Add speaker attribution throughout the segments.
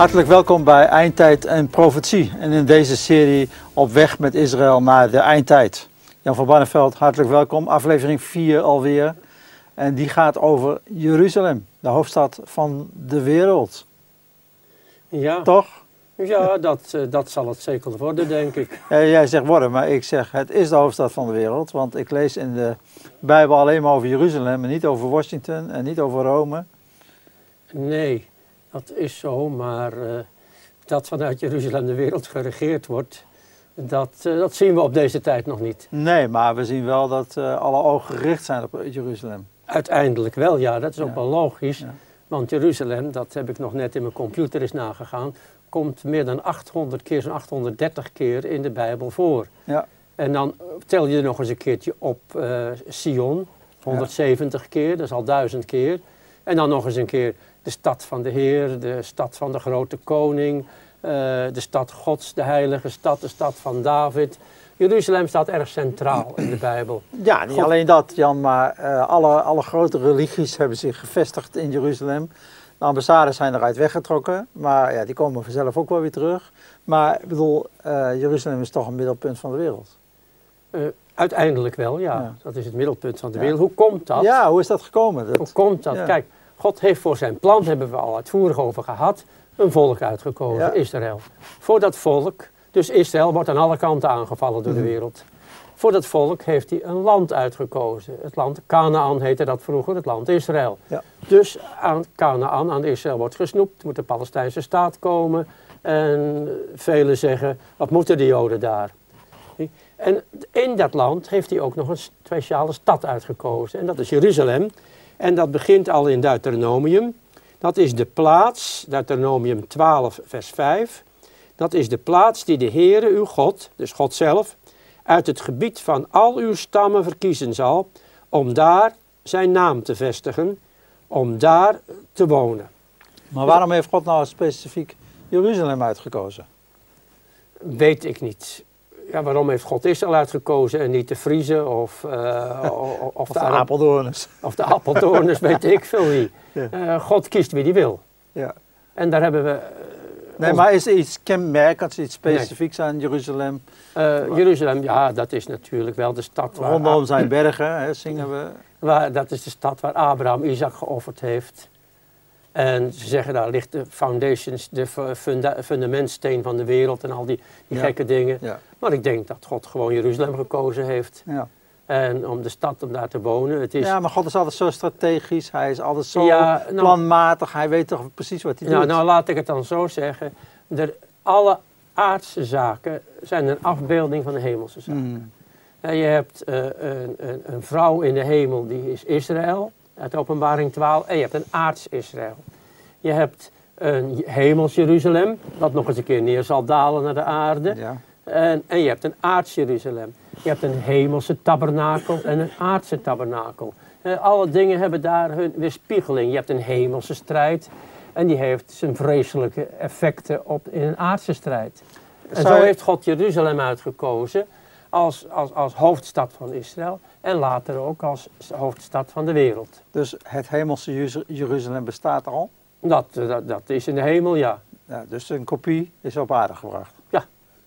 Speaker 1: Hartelijk welkom bij Eindtijd en Profetie en in deze serie op weg met Israël naar de eindtijd. Jan van Barneveld, hartelijk welkom. Aflevering 4 alweer. En die gaat over Jeruzalem, de hoofdstad van de wereld.
Speaker 2: Ja,
Speaker 1: Toch?
Speaker 2: ja dat, eh, dat zal het zeker worden, denk ik.
Speaker 1: Ja, jij zegt worden, maar ik zeg het is de hoofdstad van de wereld. Want ik lees in de Bijbel alleen maar over Jeruzalem en niet over Washington en niet over Rome.
Speaker 2: Nee, dat is zo, maar eh, dat vanuit Jeruzalem de wereld geregeerd wordt, dat, eh, dat zien we op deze tijd nog niet.
Speaker 1: Nee, maar we zien wel dat eh, alle ogen gericht zijn op Jeruzalem.
Speaker 2: Uiteindelijk wel, ja, dat is ook
Speaker 1: Ja.
Speaker 2: wel logisch.
Speaker 1: Ja.
Speaker 2: Want Jeruzalem, dat heb ik nog net in mijn computer eens nagegaan, komt meer dan 800 keer, zo'n 830 keer in de Bijbel voor.
Speaker 1: Ja.
Speaker 2: En dan tel je er nog eens een keertje op Sion, 170 keer, dat is al duizend keer. En dan nog eens een keer de stad van de Heer, de stad van de grote koning, eh, de stad Gods, de heilige stad, de stad van David. Jeruzalem staat erg centraal in de Bijbel.
Speaker 1: Ja, niet
Speaker 2: God-
Speaker 1: alleen dat, Jan, maar eh, alle, alle grote religies hebben zich gevestigd in Jeruzalem. De ambassades zijn eruit weggetrokken, maar ja, die komen vanzelf ook wel weer terug. Maar ik bedoel, eh, Jeruzalem is toch een middelpunt van de wereld.
Speaker 2: Uiteindelijk wel, ja.
Speaker 1: Ja.
Speaker 2: Dat is het middelpunt van de
Speaker 1: Ja.
Speaker 2: wereld. Hoe komt dat?
Speaker 1: Ja, hoe is dat gekomen?
Speaker 2: Hoe
Speaker 1: Dat,
Speaker 2: komt dat?
Speaker 1: ja.
Speaker 2: Kijk, God heeft voor zijn plan, hebben we al uitvoerig over gehad, een volk uitgekozen,
Speaker 1: Ja.
Speaker 2: Israël. Voor dat volk, dus Israël wordt aan alle kanten aangevallen door
Speaker 1: Mhm.
Speaker 2: de wereld. Voor dat volk heeft hij een land uitgekozen. Het land Canaan heette dat vroeger, het land Israël.
Speaker 1: Ja.
Speaker 2: Dus aan Canaan, aan Israël wordt gesnoept, moet de Palestijnse staat komen. En velen zeggen, wat moeten de Joden daar? En in dat land heeft hij ook nog een speciale stad uitgekozen. En dat is Jeruzalem. En dat begint al in Deuteronomium. Dat is de plaats, Deuteronomium 12, vers 5. Dat is de plaats die de Heere uw God, dus God zelf, uit het gebied van al uw stammen verkiezen zal, om daar zijn naam te vestigen, om daar te wonen.
Speaker 1: maar waarom heeft God nou specifiek Jeruzalem uitgekozen?
Speaker 2: Weet ik niet. Ja, waarom heeft God Israël uitgekozen en niet de Friese of, eh, of,
Speaker 1: Of
Speaker 2: de,
Speaker 1: de Apeldoorners?
Speaker 2: of de Appeldoorners, weet ik veel wie.
Speaker 1: Ja.
Speaker 2: Eh, God kiest wie hij wil.
Speaker 1: Ja.
Speaker 2: En daar hebben we eh,
Speaker 1: Nee, maar is er iets kenmerkends, iets specifieks aan Jeruzalem?
Speaker 2: Jeruzalem, ja, dat is natuurlijk wel de stad waar,
Speaker 1: Rondom zijn bergen, hè, zingen we.
Speaker 2: waar, dat is de stad waar Abraham Isaac geofferd heeft. En ze zeggen daar ligt de foundations, de fu- funda- fundamentsteen van de wereld en al die, die
Speaker 1: Ja.
Speaker 2: gekke dingen.
Speaker 1: Ja.
Speaker 2: Maar ik denk dat God gewoon Jeruzalem gekozen heeft.
Speaker 1: Ja.
Speaker 2: En om de stad, om daar te wonen. Het is,
Speaker 1: ja, maar God is altijd zo strategisch, hij is altijd zo
Speaker 2: Ja, nou-
Speaker 1: planmatig, hij weet toch precies wat hij
Speaker 2: nou,
Speaker 1: doet.
Speaker 2: nou, laat ik het dan zo zeggen. Er, alle aardse zaken zijn een afbeelding van de hemelse zaken.
Speaker 1: Mm.
Speaker 2: Ja, je hebt eh, een, een, een vrouw in de hemel, die is Israël, uit openbaring 12. En je hebt een aards Israël. Je hebt een hemels Jeruzalem, dat nog eens een keer neer zal dalen naar de aarde.
Speaker 1: Ja.
Speaker 2: En, en je hebt een aards Jeruzalem. Je hebt een hemelse tabernakel en een aardse tabernakel. Alle dingen hebben daar hun weerspiegeling. Je hebt een hemelse strijd en die heeft zijn vreselijke effecten op in een aardse strijd. En
Speaker 1: Zou
Speaker 2: zo heeft God Jeruzalem uitgekozen als, als, als hoofdstad van Israël en later ook als hoofdstad van de wereld.
Speaker 1: Dus het hemelse Jeru- Jeruzalem bestaat al.
Speaker 2: Dat, dat, dat is in de hemel, ja.
Speaker 1: Ja, dus een kopie is op aarde gebracht.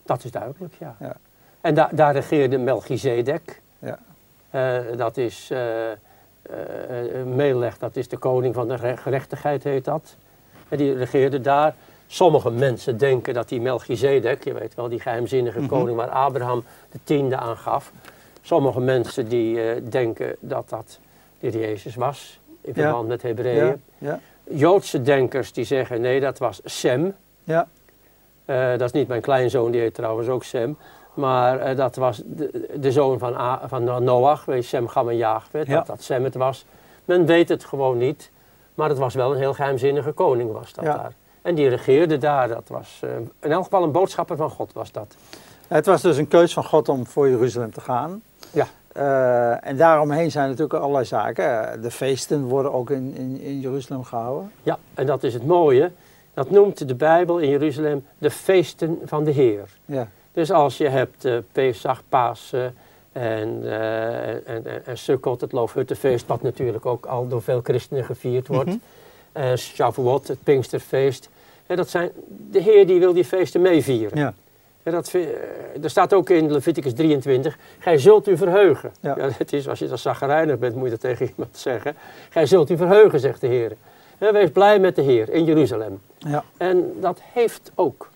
Speaker 2: Dat is duidelijk, ja.
Speaker 1: Ja.
Speaker 2: En da daar regeerde Melchizedek.
Speaker 1: Ja.
Speaker 2: Eh, dat is eh eh, eh, Melech, dat is de koning van de re- gerechtigheid, heet dat. En die regeerde daar. Sommige mensen denken dat die Melchizedek, je weet wel, die geheimzinnige
Speaker 1: Mhm.
Speaker 2: koning waar Abraham de tiende aan gaf. Sommige mensen die eh, denken dat dat de Jezus was, in
Speaker 1: Ja.
Speaker 2: verband met Hebreeën.
Speaker 1: Ja, ja,
Speaker 2: Joodse denkers die zeggen nee, dat was Sem.
Speaker 1: ja.
Speaker 2: Eh, dat is niet mijn kleinzoon, die heet trouwens ook Sem. Maar eh, dat was de, de zoon van, A, van Noach, weet Sem, Gam en Jaagwet,
Speaker 1: Ja.
Speaker 2: dat dat Sem het was. Men weet het gewoon niet, maar het was wel een heel geheimzinnige koning was dat daar. En die regeerde daar, dat was eh, in elk geval een boodschapper van God was dat.
Speaker 1: Het was dus een keus van God om voor Jeruzalem te gaan.
Speaker 2: Ja.
Speaker 1: Eh, en daaromheen zijn natuurlijk allerlei zaken. De feesten worden ook in, in, in Jeruzalem gehouden.
Speaker 2: Ja, en dat is het mooie. Dat noemt de Bijbel in Jeruzalem de feesten van de Heer.
Speaker 1: Ja.
Speaker 2: Dus als je hebt eh Pesach, Pasen en, eh en, en, en Sukkot, het Loofhuttenfeest, wat natuurlijk ook al door veel christenen gevierd wordt.
Speaker 1: Mhm.
Speaker 2: Eh, Shavuot, het Pinksterfeest. Dat zijn, de Heer die wil die feesten meevieren.
Speaker 1: Ja.
Speaker 2: Dat, eh, er staat ook in Leviticus 23, gij zult u verheugen.
Speaker 1: Ja.
Speaker 2: Ja. het is, als je dan zagrijnig bent, moet je dat tegen iemand zeggen. Gij zult u verheugen, zegt de Heer. Wees blij met de Heer in Jeruzalem.
Speaker 1: Ja.
Speaker 2: En dat heeft ook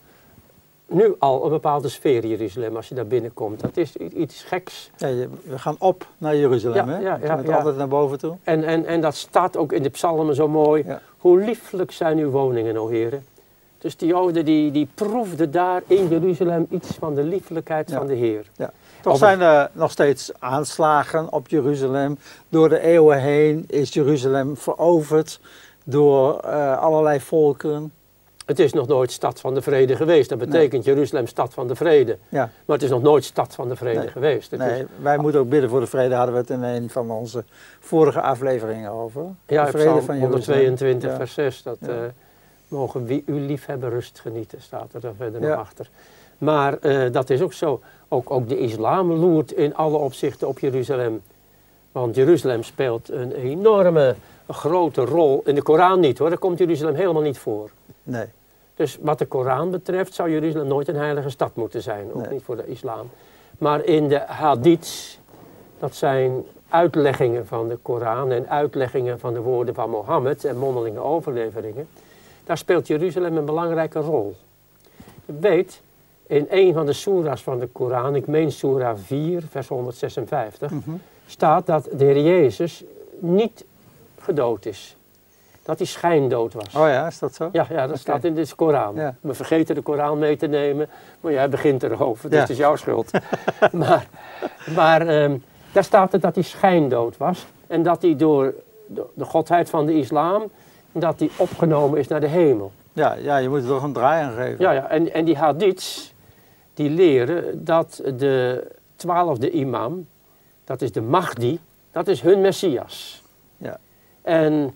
Speaker 2: nu al een bepaalde sfeer in Jeruzalem als je daar binnenkomt. Dat is iets geks.
Speaker 1: Ja, we gaan op naar Jeruzalem,
Speaker 2: Ja,
Speaker 1: hè?
Speaker 2: ja,
Speaker 1: Je
Speaker 2: ja,
Speaker 1: moet
Speaker 2: ja.
Speaker 1: altijd naar boven toe.
Speaker 2: En, en, en dat staat ook in de psalmen zo mooi. Hoe lieflijk zijn uw woningen, o heren. Dus die Joden die, die proefden daar in Jeruzalem iets van de liefelijkheid
Speaker 1: Ja.
Speaker 2: van de Heer.
Speaker 1: Toch
Speaker 2: Of-
Speaker 1: zijn er nog steeds aanslagen op Jeruzalem. Door de eeuwen heen is Jeruzalem veroverd door eh, allerlei volkeren.
Speaker 2: Het is nog nooit stad van de vrede geweest. Dat betekent Jeruzalem stad van de vrede.
Speaker 1: Ja,
Speaker 2: Maar het is nog nooit stad van de vrede
Speaker 1: Nee.
Speaker 2: geweest. Het
Speaker 1: nee,
Speaker 2: is,
Speaker 1: wij moeten ook bidden voor de vrede. Hadden we het in een van onze vorige afleveringen over.
Speaker 2: ja,
Speaker 1: de
Speaker 2: Psalm
Speaker 1: Jeruzalem.
Speaker 2: 122
Speaker 1: Ja.
Speaker 2: vers 6. Dat,
Speaker 1: Ja.
Speaker 2: eh, mogen wie u lief hebben rust genieten, staat er dan verder
Speaker 1: Ja.
Speaker 2: nog achter. Maar eh, dat is ook zo. Ook, ook de islam loert in alle opzichten op Jeruzalem. Want Jeruzalem speelt een enorme grote rol. In de Koran niet hoor, daar komt Jeruzalem helemaal niet voor.
Speaker 1: Nee,
Speaker 2: Dus wat de Koran betreft zou Jeruzalem nooit een heilige stad moeten zijn, ook
Speaker 1: Nee.
Speaker 2: niet voor de islam. Maar in de hadiths, dat zijn uitleggingen van de Koran en uitleggingen van de woorden van Mohammed en mondelinge overleveringen, daar speelt Jeruzalem een belangrijke rol. Je weet, in een van de soera's van de Koran, ik meen soera 4, vers 156,
Speaker 1: Mhm.
Speaker 2: staat dat de Heer Jezus niet gedood is. Dat hij schijndood was.
Speaker 1: Oh ja, is dat zo?
Speaker 2: Ja, ja dat staat in de Koran.
Speaker 1: Ja.
Speaker 2: We vergeten de Koran mee te nemen, maar jij begint erover, dus
Speaker 1: Ja.
Speaker 2: het is jouw schuld. maar maar ehm, daar staat het dat hij schijndood was en dat hij door de, de godheid van de islam, dat hij opgenomen is naar de hemel.
Speaker 1: Ja, ja, je moet er toch een draai aan geven.
Speaker 2: Ja, ja en, en die hadiths, die leren dat de twaalfde imam, dat is de Mahdi, dat is hun Messias.
Speaker 1: Ja.
Speaker 2: En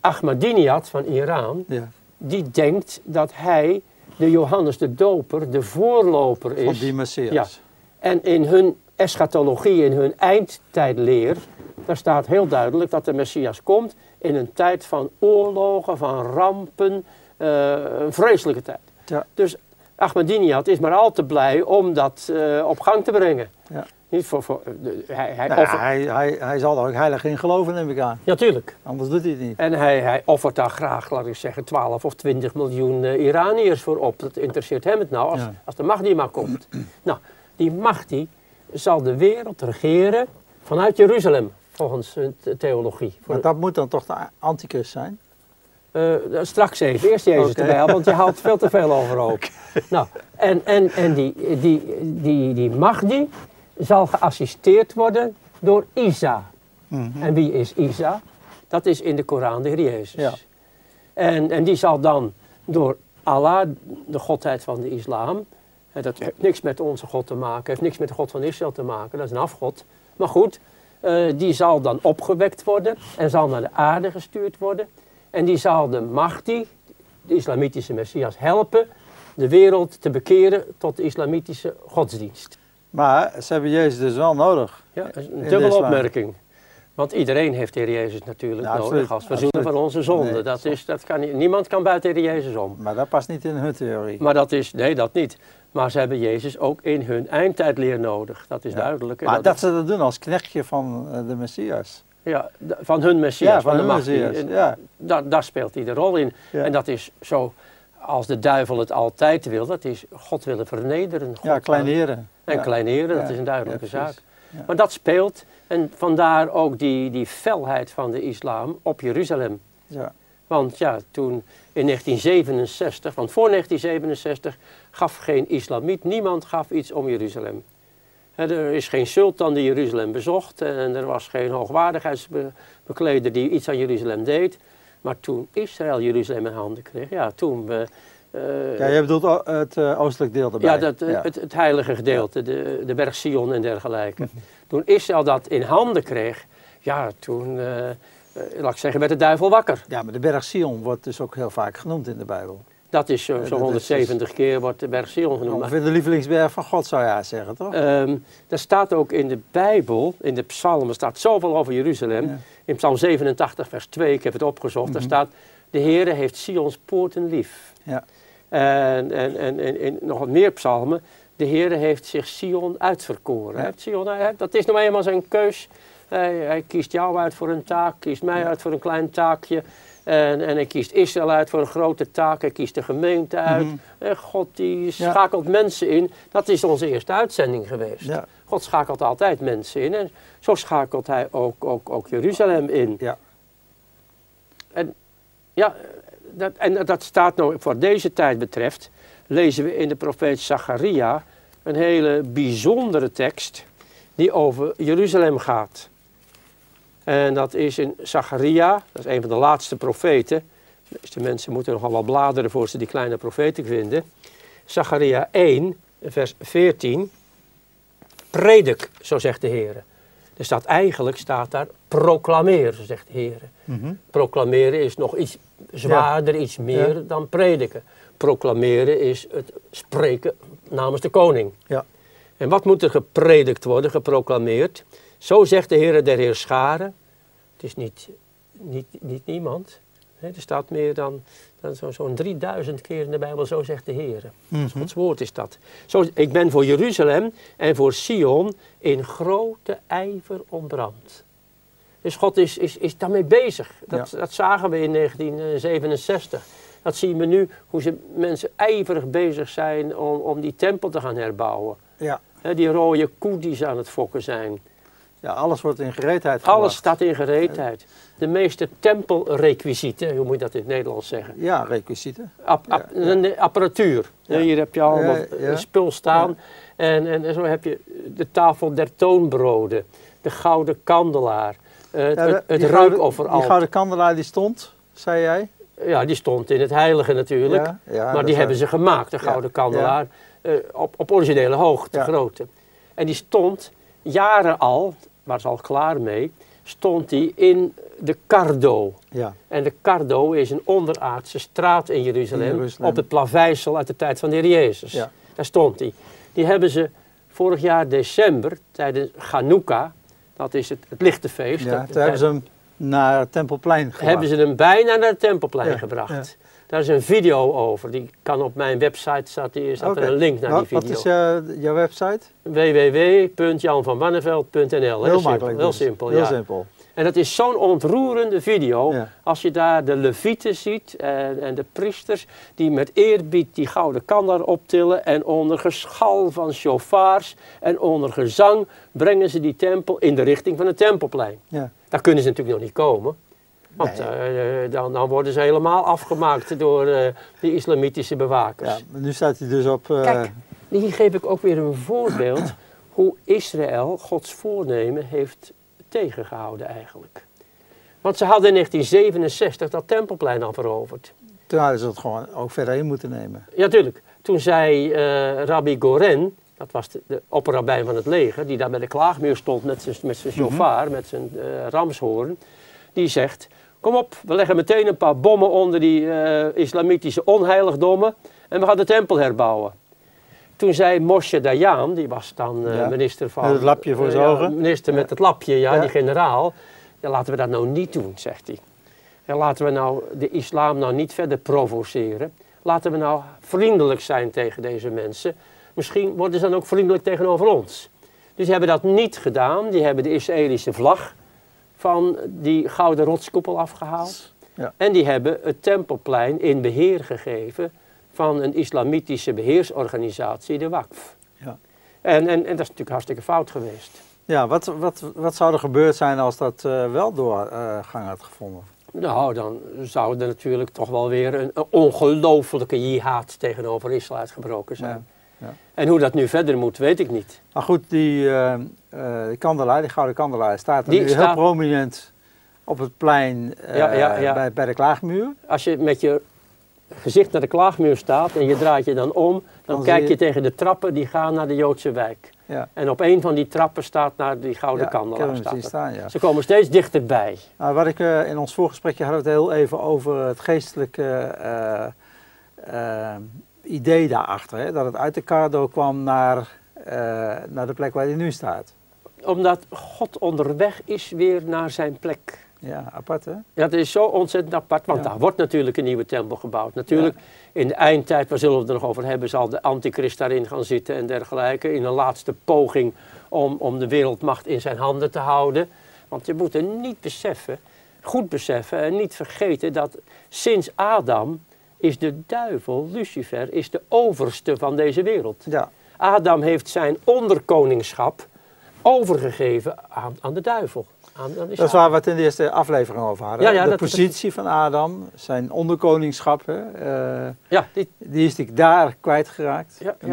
Speaker 2: Ahmadinejad van Iran,
Speaker 1: Ja,
Speaker 2: die denkt dat hij, de Johannes de Doper, de voorloper
Speaker 1: van
Speaker 2: is.
Speaker 1: die Messias.
Speaker 2: Ja. En in hun eschatologie, in hun eindtijdleer, daar staat heel duidelijk dat de Messias komt in een tijd van oorlogen, van rampen, eh, een vreselijke tijd.
Speaker 1: Ja.
Speaker 2: Dus Ahmadinejad is maar al te blij om dat eh, op gang te brengen.
Speaker 1: Ja.
Speaker 2: Niet voor, voor, de- hij, hij
Speaker 1: Nou,
Speaker 2: offert,
Speaker 1: hij, hij, hij zal er ook heilig in geloven, neem ik aan.
Speaker 2: ja, tuurlijk.
Speaker 1: Anders doet hij het niet.
Speaker 2: En hij, hij offert daar graag, laat ik zeggen, 12 of 20 miljoen eh, Iraniërs voor op. Dat interesseert hem het nou, als,
Speaker 1: Ja.
Speaker 2: als de Mahdi maar komt. nou, die Mahdi zal de wereld regeren vanuit Jeruzalem, volgens hun the- theologie. Voor,
Speaker 1: Maar dat moet dan toch de antichrist zijn?
Speaker 2: eh, straks even, eerst Jezus
Speaker 1: Oké.
Speaker 2: erbij want je haalt veel te veel overhoop. Nou, en, en, en die, die, die, die Mahdi zal geassisteerd worden door Isa.
Speaker 1: Mhm.
Speaker 2: En wie is Isa? Dat is in de Koran de Heer Jezus.
Speaker 1: Ja.
Speaker 2: En, en die zal dan door Allah, de godheid van de islam, en dat heeft niks met onze God te maken, heeft niks met de God van Israël te maken, dat is een afgod. Maar goed, eh, die zal dan opgewekt worden en zal naar de aarde gestuurd worden. En die zal de Mahdi, de islamitische Messias, helpen de wereld te bekeren tot de islamitische godsdienst.
Speaker 1: Maar ze hebben Jezus dus wel nodig.
Speaker 2: Ja, een dubbele opmerking. Want iedereen heeft de Heer Jezus natuurlijk
Speaker 1: absoluut,
Speaker 2: nodig als verzoener van onze zonde.
Speaker 1: Nee,
Speaker 2: dat is, dat kan, niemand kan buiten de Heer Jezus om.
Speaker 1: Maar dat past niet in hun theorie.
Speaker 2: Maar dat is, nee dat niet. Maar ze hebben Jezus ook in hun eindtijdleer nodig. Dat is
Speaker 1: Ja.
Speaker 2: duidelijk.
Speaker 1: Maar
Speaker 2: dat-
Speaker 1: dat ze dat doen als knechtje van eh, de Messias.
Speaker 2: ja, van hun Messias,
Speaker 1: Ja, van
Speaker 2: de
Speaker 1: hun. Messias,
Speaker 2: En
Speaker 1: ja.
Speaker 2: Daar, daar speelt hij de rol in.
Speaker 1: Ja.
Speaker 2: En dat is zo, als de duivel het altijd wil, dat is God willen vernederen. God
Speaker 1: Ja, kleineren.
Speaker 2: En kleineren, dat is een duidelijke zaak. Maar dat speelt en vandaar ook die, die felheid van de islam op Jeruzalem.
Speaker 1: Ja.
Speaker 2: Want ja, toen in 1967, want voor 1967 gaf geen islamiet, niemand gaf iets om Jeruzalem. Er is geen sultan die Jeruzalem bezocht en er was geen hoogwaardigheidsbekleder die iets aan Jeruzalem deed. Maar toen Israël Jeruzalem in handen kreeg, ja, toen we... eh,
Speaker 1: ja, je bedoelt het eh, oostelijk deel erbij.
Speaker 2: ja, dat, eh, Het, het heilige gedeelte, de, de berg Sion en dergelijke. Toen Israël dat in handen kreeg, ja, toen, laat ik zeggen, werd de duivel wakker.
Speaker 1: Ja, maar de berg Sion wordt dus ook heel vaak genoemd in de Bijbel.
Speaker 2: Dat is zo,
Speaker 1: Ja,
Speaker 2: zo
Speaker 1: dat is
Speaker 2: 170 keer wordt de berg Sion genoemd.
Speaker 1: Ongeveer de lievelingsberg van God zou je zeggen, toch?
Speaker 2: ehm, er staat ook in de Bijbel, in de psalmen, staat zoveel over Jeruzalem.
Speaker 1: Ja.
Speaker 2: In psalm 87 vers 2, ik heb het opgezocht, daar staat... De Heere heeft Sions poorten lief.
Speaker 1: Ja.
Speaker 2: En, en, en, en, en nog wat meer psalmen. De Heere heeft zich Sion uitverkoren. Sion, dat is nou eenmaal zijn keus. Hij, hij kiest jou uit voor een taak, kiest mij uit voor een klein taakje. En, en hij kiest Israël uit voor een grote taak. Hij kiest de gemeente uit.
Speaker 1: Mhm.
Speaker 2: En God die
Speaker 1: Ja.
Speaker 2: schakelt mensen in. Dat is onze eerste uitzending geweest.
Speaker 1: Ja.
Speaker 2: God schakelt altijd mensen in. En zo schakelt hij ook, ook, ook Jeruzalem in.
Speaker 1: Ja.
Speaker 2: En, ja, dat, en dat staat nou voor deze tijd betreft, lezen we in de profeet Zacharia een hele bijzondere tekst die over Jeruzalem gaat. En dat is in Zacharia, dat is een van de laatste profeten. De meeste mensen moeten nogal wel bladeren voor ze die kleine profeten vinden. Zacharia 1, vers 14. Predik, zo zegt de Heer. Er staat eigenlijk, staat daar, proclameer, zo zegt de Heer.
Speaker 1: Mhm.
Speaker 2: Proclameren is nog iets zwaarder, iets meer
Speaker 1: Ja.
Speaker 2: dan prediken. Proclameren is het spreken namens de koning.
Speaker 1: Ja.
Speaker 2: En wat moet er gepredikt worden, geproclameerd? Zo zegt de Heer der Heerscharen. Het is niet, niet, niet niemand. Nee, er staat meer dan, dan zo- zo'n 3000 keer in de Bijbel, zo zegt de Heer.
Speaker 1: Mhm.
Speaker 2: Gods woord is dat. Zo, ik ben voor Jeruzalem en voor Sion in grote ijver ontbrand. Dus God is, is, is daarmee bezig. Dat, dat zagen we in 1967. Dat zien we nu, hoe ze mensen ijverig bezig zijn om, om die tempel te gaan herbouwen.
Speaker 1: Ja.
Speaker 2: Die rode koe die ze aan het fokken zijn.
Speaker 1: Ja, alles wordt in gereedheid gebracht.
Speaker 2: Alles staat in gereedheid. De meeste tempelrequisieten, hoe moet je dat in het Nederlands zeggen?
Speaker 1: Ja, requisieten. Ja,
Speaker 2: apparatuur.
Speaker 1: Ja.
Speaker 2: Hier heb je allemaal spul staan. En, en, en zo heb je de tafel der toonbroden, de gouden kandelaar, eh, het,
Speaker 1: de-
Speaker 2: het,
Speaker 1: die gouden- kandelaar die stond, zei jij?
Speaker 2: Ja, die stond in het heilige natuurlijk. Maar die hebben ze gemaakt, de gouden kandelaar, eh, op, op originele hoogte, grootte. En die stond jaren al, ze al klaar mee, stond die in de Cardo.
Speaker 1: Ja,
Speaker 2: En de Cardo is een onderaardse straat in Jeruzalem,
Speaker 1: In Jeruzalem.
Speaker 2: op het plaveisel uit de tijd van de Heer Jezus.
Speaker 1: Ja.
Speaker 2: Daar stond die. Die hebben ze vorig jaar december, tijdens Chanukka, dat is het, het lichtenfeest,
Speaker 1: ja. toen hebben ze hem naar het Tempelplein gebracht.
Speaker 2: hebben ze hem bijna naar het Tempelplein
Speaker 1: Ja,
Speaker 2: gebracht. Daar is een video over, die kan op mijn website, staat, die, staat er een link naar
Speaker 1: Wat,
Speaker 2: die
Speaker 1: wat
Speaker 2: video.
Speaker 1: is eh, jouw website?
Speaker 2: www.janvanwanneveld.nl Heel, simpel,
Speaker 1: makkelijk.
Speaker 2: heel
Speaker 1: dus.
Speaker 2: simpel,
Speaker 1: Heel
Speaker 2: ja.
Speaker 1: simpel.
Speaker 2: En dat is zo'n ontroerende video.
Speaker 1: Ja.
Speaker 2: Als je daar de levieten ziet en, en de priesters die met eerbied die gouden kandelaar optillen. En onder geschal van shofars en onder gezang brengen ze die tempel in de richting van het tempelplein.
Speaker 1: Ja.
Speaker 2: Daar kunnen ze natuurlijk nog niet komen. Want
Speaker 1: Nee.
Speaker 2: eh, eh, dan, dan worden ze helemaal afgemaakt door eh, de islamitische bewakers.
Speaker 1: Ja, maar nu staat hij dus op... eh,
Speaker 2: Kijk, hier geef ik ook weer een voorbeeld hoe Israël Gods voornemen heeft tegengehouden eigenlijk. Want ze hadden in 1967 dat tempelplein al veroverd.
Speaker 1: Toen hadden ze het gewoon ook verder in moeten nemen.
Speaker 2: Ja, tuurlijk. Toen zei eh, Rabbi Goren, dat was de, de opperrabijn van het leger, die daar bij de klaagmuur stond met zijn, met zijn shofar, met zijn eh, ramshoorn, die zegt, kom op, we leggen meteen een paar bommen onder die eh, islamitische onheiligdommen en we gaan de tempel herbouwen. Toen zei Moshe Dayan, die was dan eh,
Speaker 1: Ja,
Speaker 2: minister van...
Speaker 1: met het lapje voor
Speaker 2: eh,
Speaker 1: zijn
Speaker 2: ja,
Speaker 1: ogen.
Speaker 2: minister met het lapje, ja,
Speaker 1: Ja.
Speaker 2: die generaal. Ja, laten we dat nou niet doen, zegt hij. En laten we nou de islam nou niet verder provoceren. Laten we nou vriendelijk zijn tegen deze mensen. Misschien worden ze dan ook vriendelijk tegenover ons. Dus die hebben dat niet gedaan. Die hebben de Israëlische vlag van die gouden rotskoepel afgehaald.
Speaker 1: Ja.
Speaker 2: En die hebben het tempelplein in beheer gegeven van een islamitische beheersorganisatie, de WAKF.
Speaker 1: Ja.
Speaker 2: En, en, en dat is natuurlijk hartstikke fout geweest.
Speaker 1: Ja, wat, wat, wat zou er gebeurd zijn als dat eh, wel doorgang had gevonden?
Speaker 2: Nou, dan zou er natuurlijk toch wel weer een, een ongelofelijke jihad tegenover Israël uitgebroken zijn.
Speaker 1: Ja, ja.
Speaker 2: En hoe dat nu verder moet, weet ik niet.
Speaker 1: Maar goed, die, die kandelaar, die gouden kandelaar, staat er
Speaker 2: Die
Speaker 1: nu
Speaker 2: staat-
Speaker 1: heel prominent op het plein eh,
Speaker 2: Ja, ja, ja.
Speaker 1: Bij, bij de klaagmuur.
Speaker 2: Als je met je gezicht naar de klaagmuur staat en je draait je dan om, dan,
Speaker 1: Dan
Speaker 2: kijk je
Speaker 1: je-
Speaker 2: tegen de trappen die gaan naar de Joodse wijk.
Speaker 1: Ja,
Speaker 2: En op een van die trappen staat naar die gouden kandelaar. staat
Speaker 1: staan.
Speaker 2: Ze komen steeds dichterbij.
Speaker 1: Nou, wat ik in ons voorgesprekje hadden we het heel even over het geestelijke idee daarachter. Hè? Dat het uit de Cardo kwam naar, eh, naar de plek waar hij nu staat.
Speaker 2: Omdat God onderweg is weer naar zijn plek.
Speaker 1: Ja, apart hè?
Speaker 2: Ja, dat is zo ontzettend apart, want
Speaker 1: Ja.
Speaker 2: daar wordt natuurlijk een nieuwe tempel gebouwd. Natuurlijk, in de eindtijd, waar zullen we het er nog over hebben, zal de antichrist daarin gaan zitten en dergelijke. In een laatste poging om, om de wereldmacht in zijn handen te houden. Want je moet er niet beseffen, goed beseffen en niet vergeten dat sinds Adam is de duivel, Lucifer, is de overste van deze wereld.
Speaker 1: Ja.
Speaker 2: Adam heeft zijn onderkoningschap overgegeven aan, aan de duivel. Aan, aan
Speaker 1: Dat is waar we het in de eerste aflevering over hadden.
Speaker 2: Ja, ja,
Speaker 1: de
Speaker 2: dat-
Speaker 1: positie van Adam, zijn onderkoningschap, eh,
Speaker 2: Ja, dit,
Speaker 1: die is die daar kwijtgeraakt.
Speaker 2: Ja,
Speaker 1: de,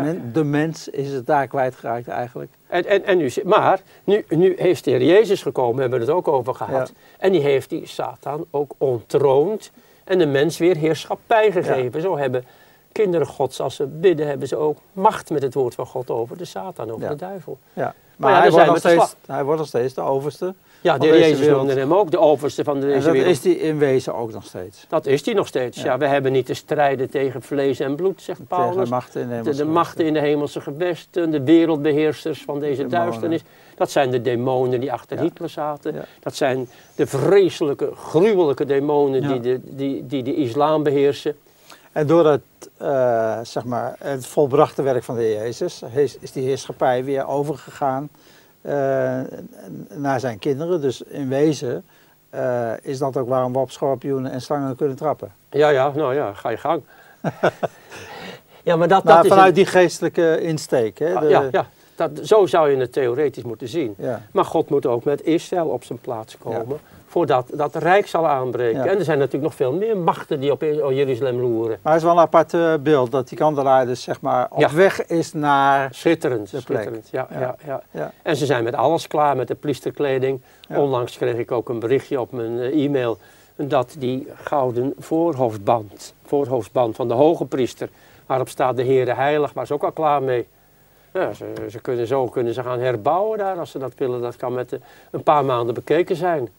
Speaker 1: men- mens is het daar kwijtgeraakt eigenlijk.
Speaker 2: En, en, en nu, maar nu, nu heeft de Heer Jezus gekomen, hebben we het ook over gehad. En die heeft die Satan ook ontroond en de mens weer heerschappij gegeven. Zo hebben kinderen gods, als ze bidden, hebben ze ook macht met het woord van God over de Satan, over
Speaker 1: Ja.
Speaker 2: de duivel.
Speaker 1: Ja.
Speaker 2: Maar
Speaker 1: Maar,
Speaker 2: ja,
Speaker 1: hij, wordt nog steeds, hij wordt nog steeds de overste.
Speaker 2: Ja, de Jezus
Speaker 1: wereld.
Speaker 2: noemde hem ook de overste van
Speaker 1: En
Speaker 2: deze
Speaker 1: dat
Speaker 2: wereld.
Speaker 1: is die in wezen ook nog steeds.
Speaker 2: Dat is die nog steeds. Ja.
Speaker 1: Ja.
Speaker 2: we hebben niet te strijden tegen vlees en bloed, zegt
Speaker 1: Tegen de
Speaker 2: Paulus.
Speaker 1: machten in de
Speaker 2: De,
Speaker 1: hemelse
Speaker 2: de machten in de hemelse gewesten, de wereldbeheersers van deze duisternis. Dat zijn de demonen die achter
Speaker 1: Ja.
Speaker 2: Hitler zaten.
Speaker 1: Ja.
Speaker 2: Dat zijn de vreselijke, gruwelijke demonen die, de, die, die de islam beheersen.
Speaker 1: En door het, eh, zeg maar, het volbrachte werk van de Jezus is, die heerschappij weer overgegaan naar zijn kinderen. Dus in wezen eh, is dat ook waarom we op schorpioenen en slangen kunnen trappen.
Speaker 2: Ja, ja, nou ja, ga je gang. ja, maar dat,
Speaker 1: Maar
Speaker 2: dat is
Speaker 1: vanuit
Speaker 2: een-
Speaker 1: die geestelijke insteek. Hè, de-
Speaker 2: ja, ja, dat, zo zou je het theoretisch moeten zien.
Speaker 1: ja.
Speaker 2: Maar God moet ook met Israël op zijn plaats komen. Voordat dat rijk zal aanbreken.
Speaker 1: Ja.
Speaker 2: En er zijn natuurlijk nog veel meer machten die op Jeruzalem loeren.
Speaker 1: Maar het is wel een apart eh, beeld dat die kandelaar dus zeg maar op
Speaker 2: Ja.
Speaker 1: weg is naar...
Speaker 2: Schitterend,
Speaker 1: De plek.
Speaker 2: schitterend. Ja, ja.
Speaker 1: Ja.
Speaker 2: En ze zijn met alles klaar, met de priesterkleding. Onlangs kreeg ik ook een berichtje op mijn eh, e-mail dat die gouden voorhoofdband, voorhoofdband van de hoge priester, waarop staat de Heere Heilig, waar ze ook al klaar mee. Ja, ze, ze kunnen zo kunnen ze gaan herbouwen daar als ze dat willen. Dat kan met eh, een paar maanden bekeken zijn.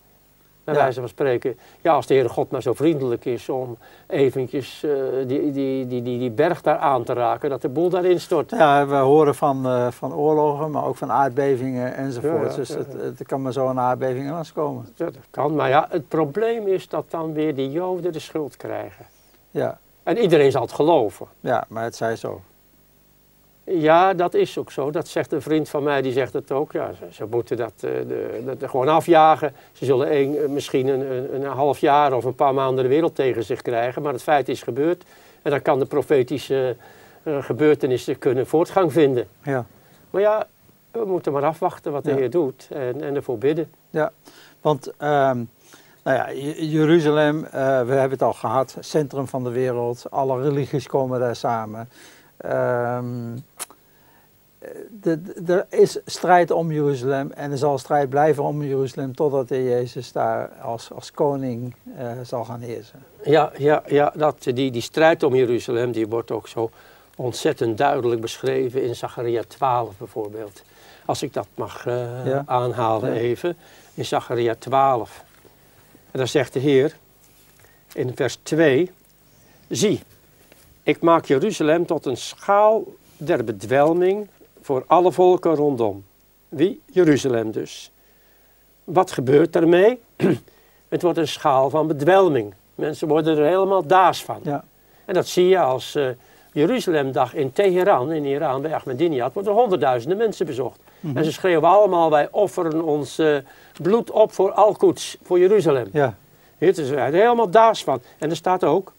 Speaker 2: Bij
Speaker 1: Ja.
Speaker 2: wijze van spreken. Ja, als de Heere God maar zo vriendelijk is om eventjes eh, die, die, die, die, die berg daar aan te raken, dat de boel daarin stort.
Speaker 1: Ja, we horen van, eh, van oorlogen, maar ook van aardbevingen enzovoort.
Speaker 2: Ja,
Speaker 1: dus het, het kan maar zo een aardbeving langskomen.
Speaker 2: Ja, dat kan, maar ja, het probleem is dat dan weer die Joden de schuld krijgen.
Speaker 1: Ja,
Speaker 2: En iedereen zal het geloven.
Speaker 1: ja, maar het zij zo.
Speaker 2: Ja, dat is ook zo. Dat zegt een vriend van mij, die zegt het ook. Ja, ze, ze moeten dat, eh, de, dat gewoon afjagen. Ze zullen een, eh, misschien een, een, een half jaar of een paar maanden de wereld tegen zich krijgen. Maar het feit is gebeurd. En dan kan de profetische eh, gebeurtenissen kunnen voortgang vinden.
Speaker 1: Ja.
Speaker 2: Maar ja, we moeten maar afwachten wat de
Speaker 1: Ja.
Speaker 2: Heer doet. En, en ervoor bidden.
Speaker 1: Want ehm, nou ja, Jeruzalem, we hebben het al gehad, centrum van de wereld. Alle religies komen daar samen. Ehm, de- de- er is strijd om Jeruzalem en er zal strijd blijven om Jeruzalem totdat de Jezus daar als, als koning eh, zal gaan heersen.
Speaker 2: Ja, ja, ja dat, die, die strijd om Jeruzalem die wordt ook zo ontzettend duidelijk beschreven in Zacharia 12 bijvoorbeeld. Als ik dat mag eh,
Speaker 1: Ja.
Speaker 2: aanhalen
Speaker 1: Ja.
Speaker 2: even. In Zacharia 12. En daar zegt de Heer in vers 2. Zie, ik maak Jeruzalem tot een schaal der bedwelming voor alle volken rondom. Wie? Jeruzalem dus. Wat gebeurt daarmee? Het wordt een schaal van bedwelming. Mensen worden er helemaal daas van.
Speaker 1: Ja,
Speaker 2: En dat zie je als eh Jeruzalemdag in Teheran, in Iran, bij Ahmadinejad, worden er honderdduizenden mensen bezocht.
Speaker 1: Mhm.
Speaker 2: En ze schreeuwen allemaal, wij offeren ons eh, bloed op voor Al-Quds, voor Jeruzalem.
Speaker 1: ja,
Speaker 2: Hier ze zijn er helemaal daas van. En er staat ook,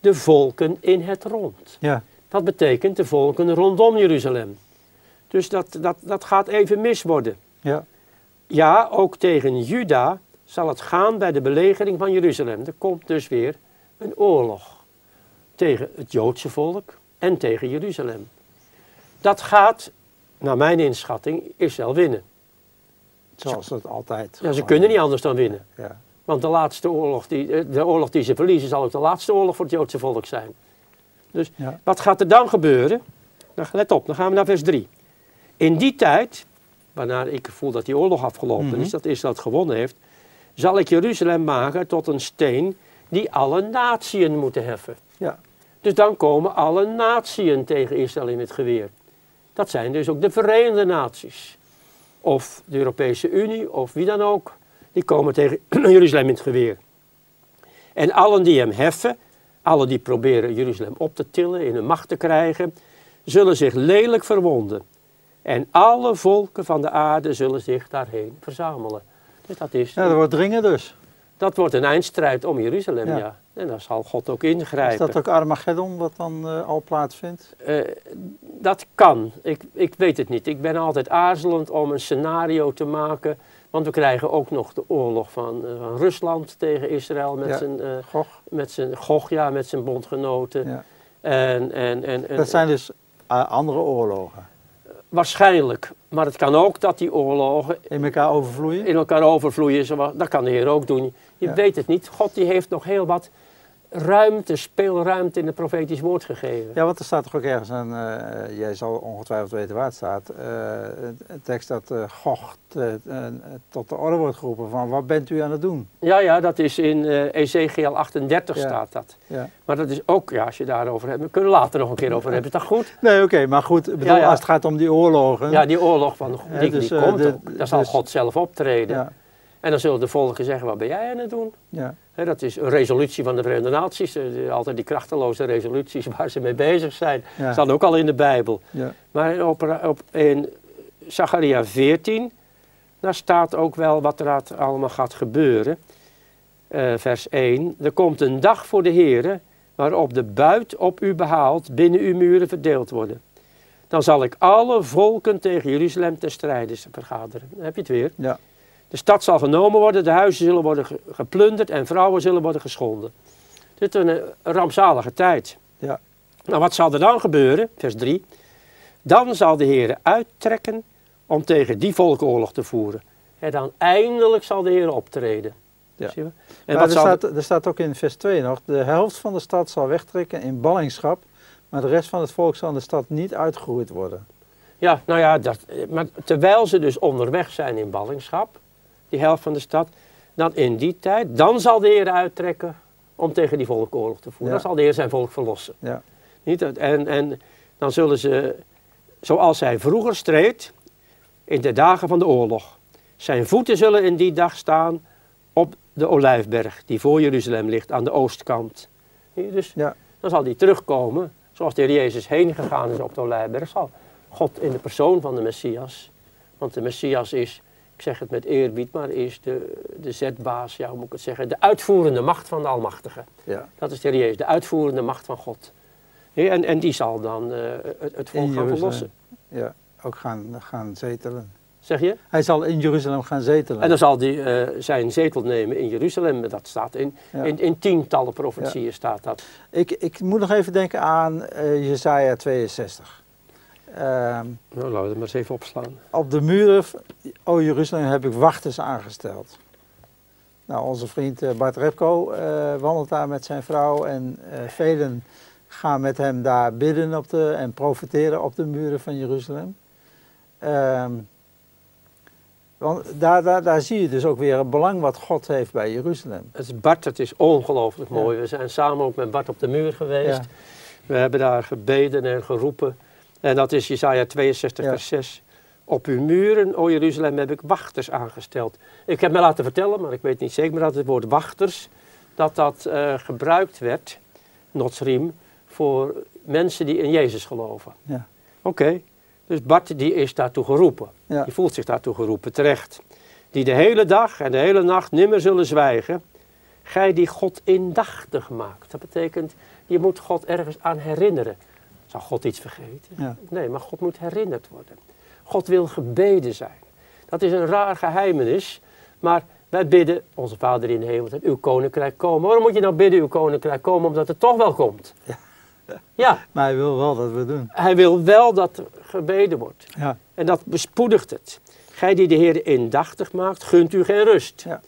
Speaker 2: de volken in het rond.
Speaker 1: ja,
Speaker 2: Dat betekent de volken rondom Jeruzalem. Dus dat, dat, dat gaat even mis worden.
Speaker 1: ja,
Speaker 2: Ja, ook tegen Juda zal het gaan bij de belegering van Jeruzalem. Er komt dus weer een oorlog tegen het Joodse volk en tegen Jeruzalem. Dat gaat, naar mijn inschatting, Israël winnen.
Speaker 1: zoals het altijd.
Speaker 2: Ja, ze kunnen niet anders dan winnen.
Speaker 1: Ja,
Speaker 2: Want de laatste oorlog die, eh, de oorlog die ze verliezen zal ook de laatste oorlog voor het Joodse volk zijn. Dus
Speaker 1: ja,
Speaker 2: wat gaat er dan gebeuren? Nou, let op, dan gaan we naar vers 3. In die tijd, waarna ik voel dat die oorlog afgelopen
Speaker 1: Mhm.
Speaker 2: is, dat Israël het gewonnen heeft, zal ik Jeruzalem maken tot een steen die alle natieën moeten heffen.
Speaker 1: ja,
Speaker 2: Dus dan komen alle natieën tegen Israël in het geweer. Dat zijn dus ook de Verenigde Naties. Of de Europese Unie, of wie dan ook. Die komen tegen Jeruzalem in het geweer. En allen die hem heffen, allen die proberen Jeruzalem op te tillen, in hun macht te krijgen, zullen zich lelijk verwonden. En alle volken van de aarde zullen zich daarheen verzamelen. Dus dat, is,
Speaker 1: Ja, er wordt dringen dus.
Speaker 2: dat wordt een eindstrijd om Jeruzalem, ja.
Speaker 1: Ja.
Speaker 2: En daar zal God ook
Speaker 1: Is
Speaker 2: ingrijpen.
Speaker 1: dat ook Armageddon wat dan eh, al plaatsvindt?
Speaker 2: Eh, dat kan. Ik, ik weet het niet. Ik ben altijd aarzelend om een scenario te maken. Want we krijgen ook nog de oorlog van, eh, van Rusland tegen Israël met,
Speaker 1: Ja.
Speaker 2: zijn,
Speaker 1: Gog?
Speaker 2: met zijn Gog, ja, met zijn bondgenoten.
Speaker 1: Ja.
Speaker 2: En, en, en, en-
Speaker 1: Dat zijn dus eh, andere oorlogen.
Speaker 2: Waarschijnlijk. Maar het kan ook dat die oorlogen
Speaker 1: In elkaar overvloeien?
Speaker 2: in elkaar overvloeien. Dat kan de Heer ook doen. Je
Speaker 1: Ja.
Speaker 2: weet het niet. God die heeft nog heel wat ruimte, speelruimte in het profetisch woord gegeven.
Speaker 1: Ja, want er staat toch ook ergens een, eh, jij zal ongetwijfeld weten waar het staat, eh, een- tekst dat Gog eh, tot de orde wordt geroepen van wat bent u aan het doen?
Speaker 2: Ja, ja, dat is in Ezekiel 38
Speaker 1: Ja.
Speaker 2: staat dat.
Speaker 1: Ja.
Speaker 2: Maar dat is ook, ja, als je daarover hebt, we kunnen later nog een keer over hebben, is dat goed?
Speaker 1: Nee, oké, maar goed, bedoel,
Speaker 2: Ja,
Speaker 1: als het gaat om die oorlogen.
Speaker 2: Ja, die oorlog van die,
Speaker 1: dus,
Speaker 2: die komt
Speaker 1: de-
Speaker 2: ook. Daar zal
Speaker 1: dus-
Speaker 2: God zelf optreden. En dan zullen de volken zeggen, wat ben jij aan het doen?
Speaker 1: ja,
Speaker 2: dat is een resolutie van de Verenigde Naties, eh, altijd die krachteloze resoluties waar ze mee bezig zijn.
Speaker 1: ja,
Speaker 2: staan ook al in de Bijbel.
Speaker 1: ja.
Speaker 2: Maar op, op, in Zacharia 14, daar staat ook wel wat er allemaal gaat gebeuren. Eh, vers 1. Er komt een dag voor de Heere waarop de buit op u behaald binnen uw muren verdeeld worden. Dan zal ik alle volken tegen Jeruzalem ter strijde vergaderen. Dan heb je het weer.
Speaker 1: ja.
Speaker 2: De stad zal genomen worden, de huizen zullen worden ge- geplunderd en vrouwen zullen worden geschonden. Dit is een, eh, rampzalige tijd.
Speaker 1: Ja.
Speaker 2: Nou, wat zal er dan gebeuren? Vers 3. Dan zal de Heer uittrekken om tegen die volk oorlog te voeren. En dan eindelijk zal de Heer optreden.
Speaker 1: Ja.
Speaker 2: Zie je? En
Speaker 1: Maar er,
Speaker 2: zal
Speaker 1: staat, er staat ook in vers 2 nog, de helft van de stad zal wegtrekken in ballingschap, maar de rest van het volk zal in de stad niet uitgeroeid worden.
Speaker 2: Ja, nou ja, dat, maar terwijl ze dus onderweg zijn in ballingschap, die helft van de stad, dan in die tijd, dan zal de Heer uittrekken om tegen die volk oorlog te voeren. Dan zal de Heer zijn volk verlossen.
Speaker 1: Ja,
Speaker 2: Niet en, en dan zullen ze, zoals hij vroeger streed, in de dagen van de oorlog. Zijn voeten zullen in die dag staan op de Olijfberg, die voor Jeruzalem ligt, aan de oostkant. Dus
Speaker 1: ja,
Speaker 2: dan zal hij terugkomen, zoals de Heer Jezus heen gegaan is op de Olijfberg, zal God in de persoon van de Messias. Want de Messias is, ik zeg het met eerbied, maar is de, de zetbaas, ja, hoe moet ik het zeggen, de uitvoerende macht van de Almachtige.
Speaker 1: ja.
Speaker 2: Dat is de Heer Jezus, de uitvoerende macht van God. En, en die zal dan eh, het, het volk gaan verlossen.
Speaker 1: ja. Ook gaan, gaan zetelen.
Speaker 2: Zeg je?
Speaker 1: Hij zal in Jeruzalem gaan zetelen.
Speaker 2: En dan zal hij eh, zijn zetel nemen in Jeruzalem. Dat staat in,
Speaker 1: Ja.
Speaker 2: in, in tientallen profetieën staat dat.
Speaker 1: Ik, ik moet nog even denken aan eh Jezaja 62. Ehm,
Speaker 2: Nou, laten we het maar eens even opslaan.
Speaker 1: op de muren, o Jeruzalem, heb ik wachters aangesteld. Nou, onze vriend eh, Bart Repko eh, wandelt daar met zijn vrouw en eh, velen gaan met hem daar bidden op de, en profiteren op de muren van Jeruzalem. Ehm, want daar, daar, daar zie je dus ook weer het belang wat God heeft bij Jeruzalem.
Speaker 2: Het is Bart, het is ongelooflijk
Speaker 1: Ja.
Speaker 2: mooi. We zijn samen ook met Bart op de muur geweest.
Speaker 1: Ja.
Speaker 2: We hebben daar gebeden en geroepen. En dat is Jesaja 62
Speaker 1: Ja.
Speaker 2: vers 6. Op uw muren, o Jeruzalem, heb ik wachters aangesteld. Ik heb me laten vertellen, maar ik weet niet zeker, maar dat het woord wachters, dat dat eh, gebruikt werd, notsriem, voor mensen die in Jezus geloven.
Speaker 1: Ja.
Speaker 2: Oké, dus Bart die is daartoe geroepen.
Speaker 1: Ja.
Speaker 2: Die voelt zich daartoe geroepen, terecht. Die de hele dag en de hele nacht nimmer zullen zwijgen. Gij die God indachtig maakt. Dat betekent, je moet God ergens aan herinneren. Zou God iets vergeten?
Speaker 1: Ja.
Speaker 2: Nee, maar God moet herinnerd worden. God wil gebeden zijn. Dat is een raar geheimenis, maar wij bidden, onze Vader in de hemel, dat uw koninkrijk komen. Waarom moet je nou bidden, uw koninkrijk komen? Omdat het toch wel komt.
Speaker 1: Ja.
Speaker 2: Ja,
Speaker 1: Maar hij wil wel dat we doen.
Speaker 2: hij wil wel dat er gebeden wordt.
Speaker 1: Ja,
Speaker 2: En dat bespoedigt het. Gij die de Heer indachtig maakt, gunt u geen rust.
Speaker 1: Ja.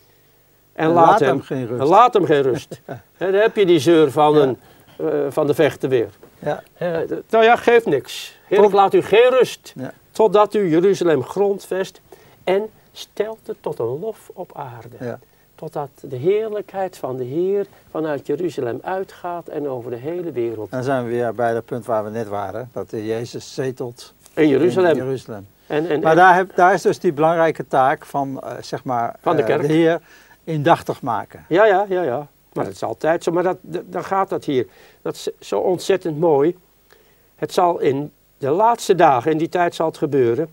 Speaker 2: En,
Speaker 1: En
Speaker 2: laat,
Speaker 1: laat
Speaker 2: hem,
Speaker 1: hem geen rust.
Speaker 2: Laat hem geen rust. Dan heb je die zeur van,
Speaker 1: Ja.
Speaker 2: een, eh, van de vechten weer.
Speaker 1: Ja,
Speaker 2: d- nou ja, geeft niks. Heer,
Speaker 1: Tot-
Speaker 2: laat u geen rust.
Speaker 1: Ja.
Speaker 2: Totdat u Jeruzalem grondvest en stelt het tot een lof op aarde.
Speaker 1: ja.
Speaker 2: Totdat de heerlijkheid van de Heer vanuit Jeruzalem uitgaat en over de hele wereld.
Speaker 1: Dan zijn we weer bij dat punt waar we net waren. Dat de Jezus zetelt
Speaker 2: In Jeruzalem.
Speaker 1: in Jeruzalem.
Speaker 2: En, en,
Speaker 1: Maar
Speaker 2: en-
Speaker 1: daar, heb, daar is dus die belangrijke taak van, eh, zeg maar,
Speaker 2: Van de
Speaker 1: eh,
Speaker 2: kerk.
Speaker 1: Heer indachtig maken.
Speaker 2: Ja, ja, ja, ja. Maar dat is altijd zo. Maar dat, dat- dan gaat dat hier. Dat is zo ontzettend mooi. Het zal in de laatste dagen, in die tijd zal het gebeuren,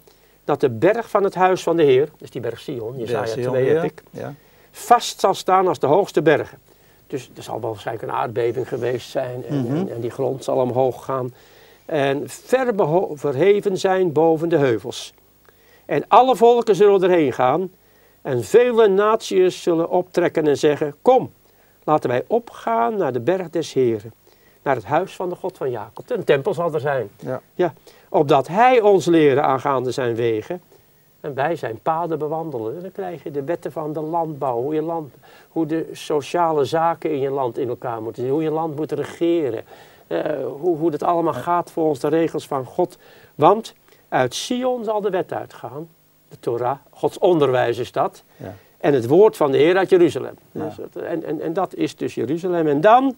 Speaker 2: dat de berg van het huis van de Heer, dus die berg Sion, Jesaja
Speaker 1: Ja, Sion
Speaker 2: 2
Speaker 1: weer.
Speaker 2: heb ik,
Speaker 1: Ja.
Speaker 2: vast zal staan als de hoogste bergen. Dus er zal wel waarschijnlijk een aardbeving geweest zijn en,
Speaker 1: Mhm.
Speaker 2: en, en die grond zal omhoog gaan. En ver verheven zijn boven de heuvels. En alle volken zullen erheen gaan. En vele naties zullen optrekken en zeggen, kom, laten wij opgaan naar de berg des Heren. Naar het huis van de God van Jacob. Een tempel zal er zijn.
Speaker 1: Ja.
Speaker 2: Ja, opdat hij ons leren aangaande zijn wegen. En wij zijn paden bewandelen. En dan krijg je de wetten van de landbouw. Hoe, je land, hoe de sociale zaken in je land in elkaar moeten zitten. Hoe je land moet regeren. eh, hoe, hoe dat allemaal gaat volgens de regels van God. Want uit Sion zal de wet uitgaan. De Torah. Gods onderwijs is dat.
Speaker 1: Ja.
Speaker 2: En het woord van de Heer uit Jeruzalem.
Speaker 1: Ja.
Speaker 2: Dus dat- en, en, en dat is dus Jeruzalem. En dan,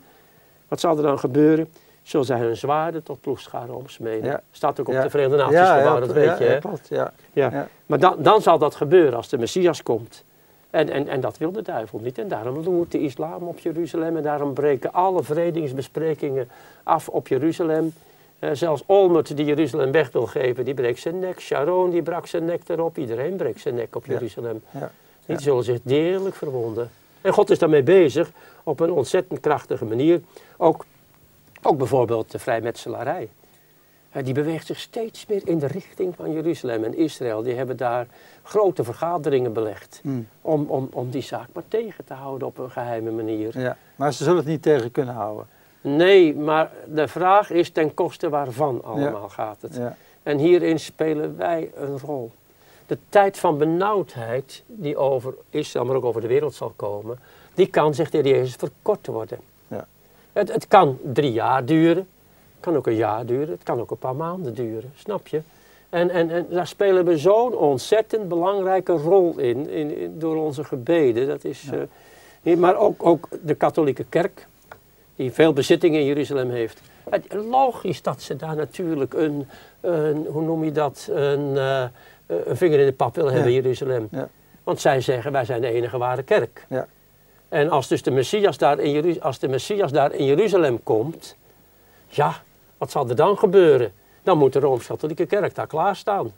Speaker 2: wat zal er dan gebeuren? Zullen zij hun zwaarden tot ploegscharen omsmeden.
Speaker 1: Ja.
Speaker 2: Staat ook op
Speaker 1: Ja.
Speaker 2: de Verenigde Naties
Speaker 1: Ja,
Speaker 2: dat weet je.
Speaker 1: ja, ja.
Speaker 2: Maar dan, dan zal dat gebeuren als de Messias komt. En, en, en dat wil de duivel niet. En daarom loert de islam op Jeruzalem. En daarom breken alle vredingsbesprekingen af op Jeruzalem. Eh, zelfs Olmert, die Jeruzalem weg wil geven, die breekt zijn nek. Sharon, die brak zijn nek erop. Iedereen breekt zijn nek op. Jeruzalem.
Speaker 1: Ja.
Speaker 2: zullen zich deerlijk verwonden. En God is daarmee bezig op een ontzettend krachtige manier. Ook, ook bijvoorbeeld de vrijmetselarij. Eh, Die beweegt zich steeds meer in de richting van Jeruzalem en Israël. Die hebben daar grote vergaderingen belegd.
Speaker 1: Mm.
Speaker 2: Om, om, om die zaak maar tegen te houden op een geheime manier.
Speaker 1: Ja. Maar ze zullen het niet tegen kunnen houden.
Speaker 2: Nee, maar de vraag is ten koste waarvan allemaal gaat het.
Speaker 1: Ja.
Speaker 2: En hierin spelen wij een rol. De tijd van benauwdheid die over Israël, maar ook over de wereld zal komen, die kan, zegt de Heer Jezus, verkort worden.
Speaker 1: Ja.
Speaker 2: Het, het kan drie jaar duren, het kan ook een jaar duren, het kan ook een paar maanden duren, snap je? En, en, en daar spelen we zo'n ontzettend belangrijke rol in, in, in- door onze gebeden. Dat is,
Speaker 1: Ja.
Speaker 2: eh, maar ook, ook de katholieke kerk, die veel bezittingen in Jeruzalem heeft. Het, logisch dat ze daar natuurlijk een, een hoe noem je dat, een, eh, een vinger in de pap willen hebben in Jeruzalem. Want zij zeggen, wij zijn de enige ware kerk.
Speaker 1: Ja.
Speaker 2: En als dus de Messias daar in, Jeru- als de Messias daar in Jeruzalem komt, ja, wat zal er dan gebeuren? Dan moet de Rooms-Katholieke kerk daar klaarstaan.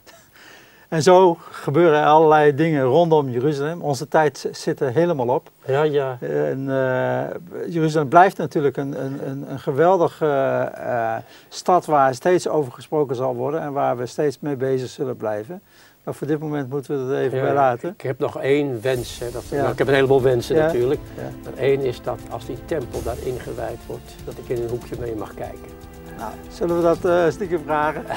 Speaker 1: En zo gebeuren er allerlei dingen rondom Jeruzalem. Onze tijd zit er helemaal op.
Speaker 2: Ja, ja.
Speaker 1: En, eh, Jeruzalem blijft natuurlijk een, een, een, geweldige eh, stad waar steeds over gesproken zal worden en waar we steeds mee bezig zullen blijven. Maar voor dit moment moeten we het even
Speaker 2: Ja,
Speaker 1: bij laten.
Speaker 2: Ik heb nog één wens. Hè, dat,
Speaker 1: Ja.
Speaker 2: nou, ik heb een heleboel wensen
Speaker 1: Ja.
Speaker 2: natuurlijk.
Speaker 1: Ja.
Speaker 2: Maar één is dat als die tempel daar ingewijd wordt, dat ik in een hoekje mee mag kijken.
Speaker 1: Nou, zullen we dat eh, stiekem vragen?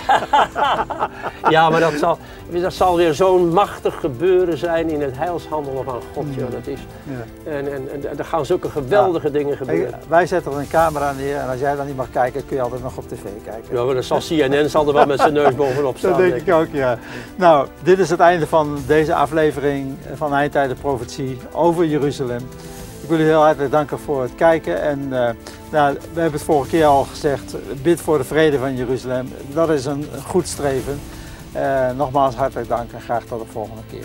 Speaker 2: Ja, maar dat zal, dat zal weer zo'n machtig gebeuren zijn in het heilshandelen van God. joh. Dat is,
Speaker 1: Ja.
Speaker 2: en, en, en er gaan zulke geweldige dingen
Speaker 1: Hey,
Speaker 2: gebeuren.
Speaker 1: wij zetten er een camera neer en als jij dan niet mag kijken, kun je altijd nog op tv kijken.
Speaker 2: Ja, maar dan zal CNN zal er wel met zijn neus bovenop staan.
Speaker 1: Dat denk
Speaker 2: denk
Speaker 1: ik ook, ja. Nou, dit is het einde van deze aflevering van Eindtijden Profetie over Jeruzalem. Ik wil u heel hartelijk danken voor het kijken. En eh, nou, we hebben het vorige keer al gezegd, bid voor de vrede van Jeruzalem. Dat is een goed streven. Eh, nogmaals hartelijk dank en graag tot de volgende keer.